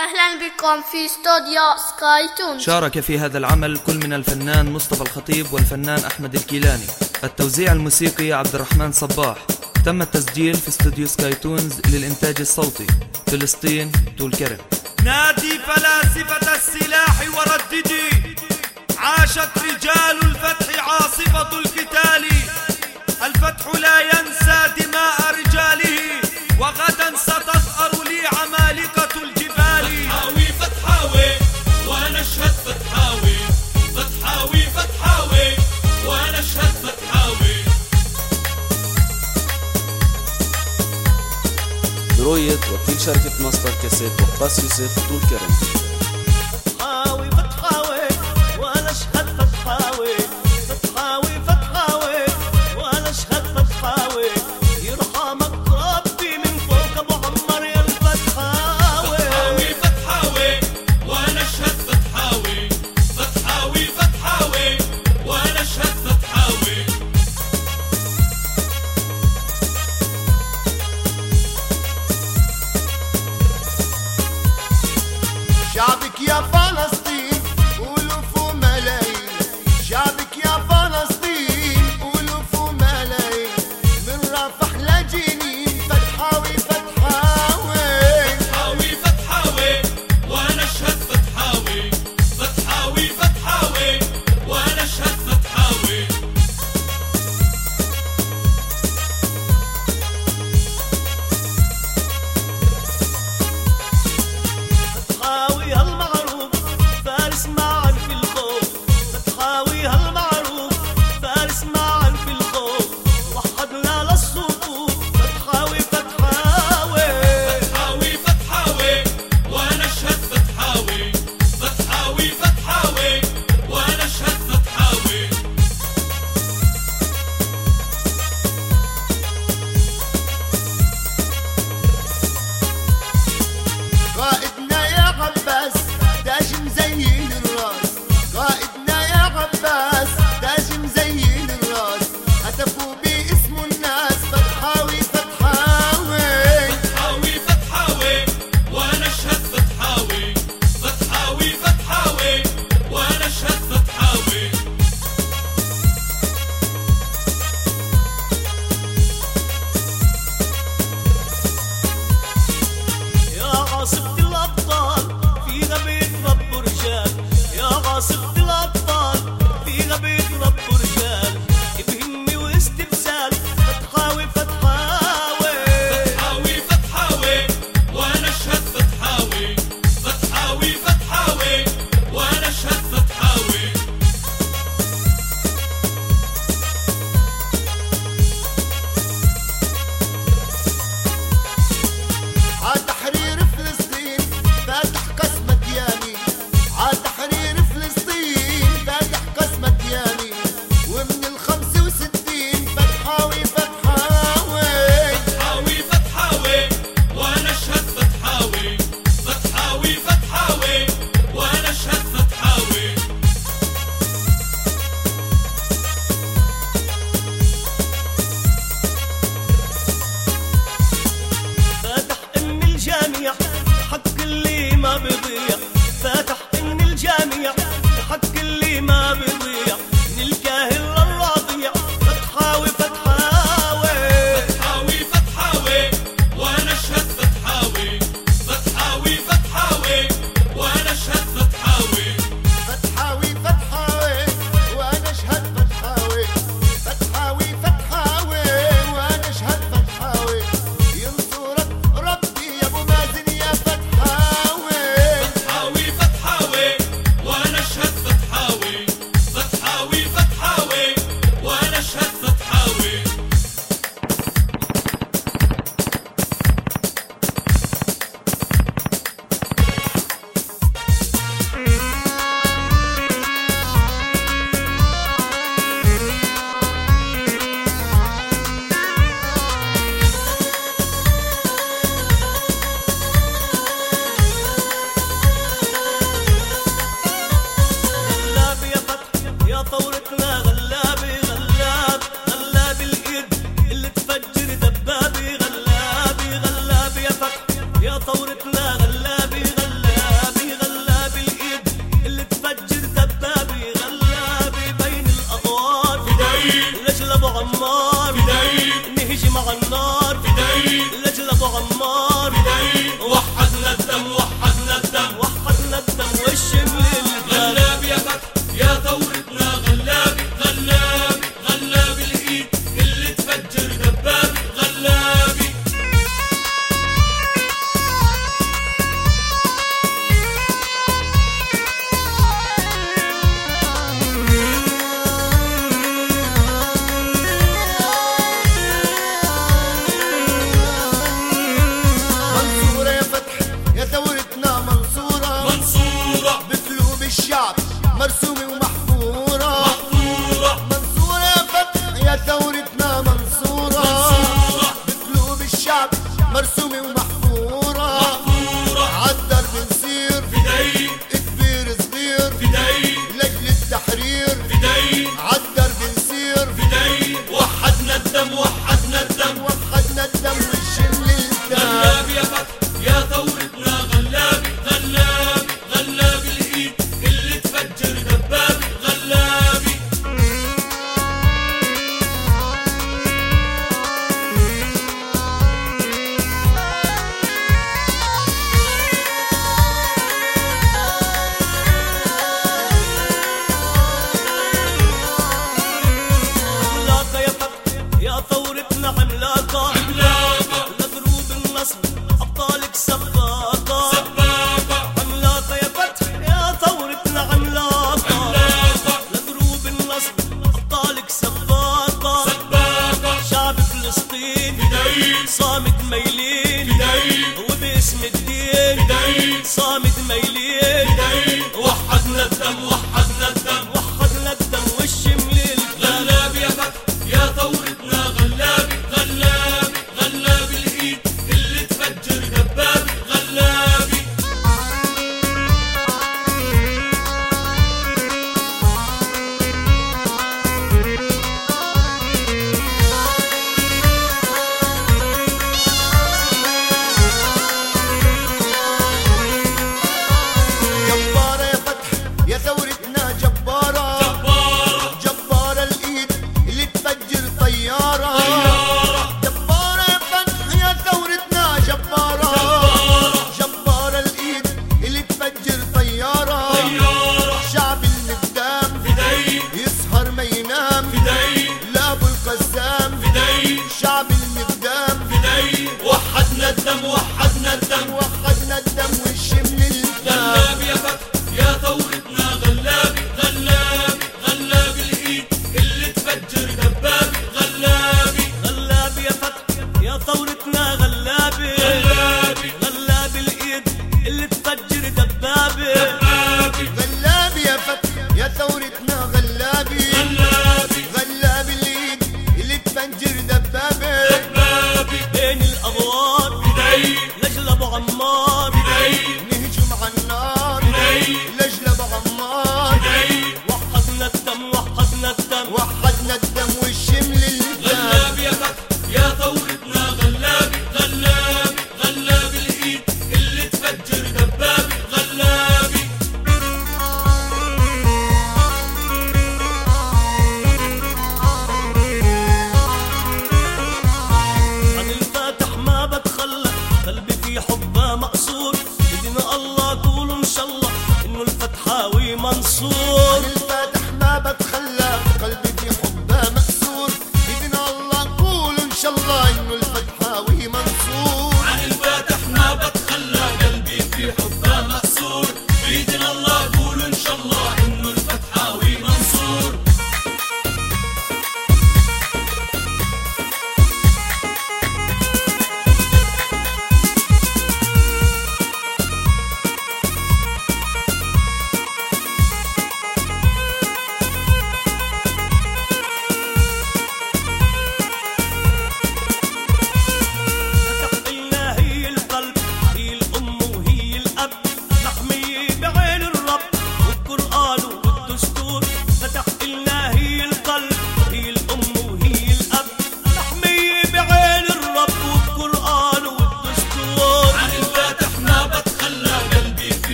أهلا بكم في استوديو سكاي تون شارك في هذا العمل كل من الفنان مصطفى الخطيب والفنان أحمد الكيلاني. التوزيع الموسيقي عبد الرحمن صباح. تم التسجيل في استوديو سكاي تونز للإنتاج الصوتي. فلسطين طول كرم. نادي فلاسفة السلاح ورددي عاشت رجال الفتح عاصفة القتال. الفتح لا ينسى دماء رجاله وغدا Brojet, va filçerket maslar keset, va pas yüzet, dur kerem.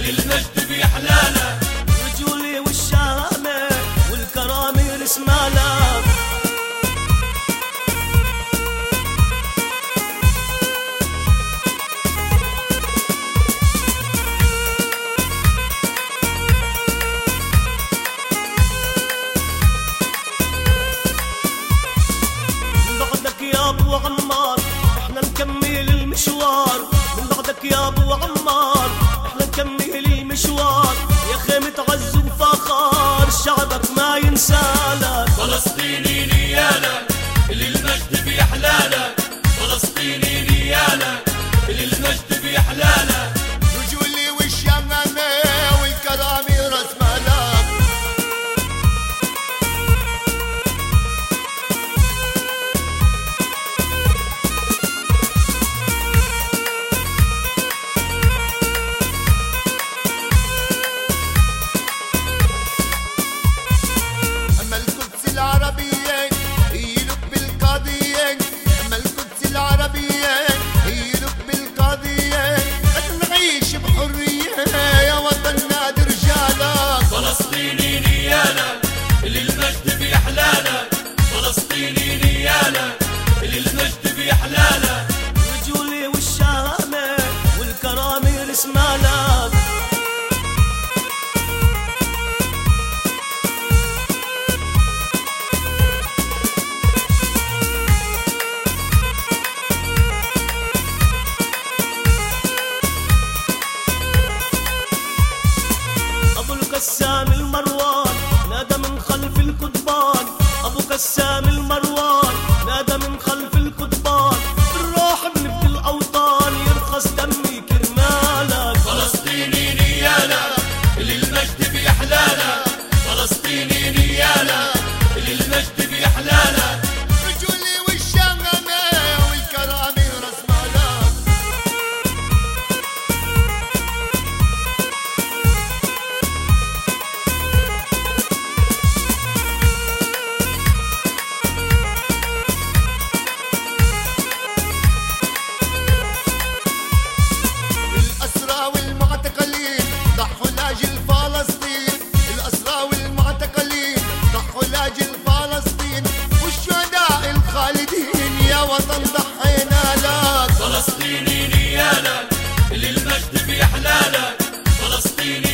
للمجد بيحلالك الوطن ضحينا لك فلسطيني نيالك للمجد بإحلالك فلسطيني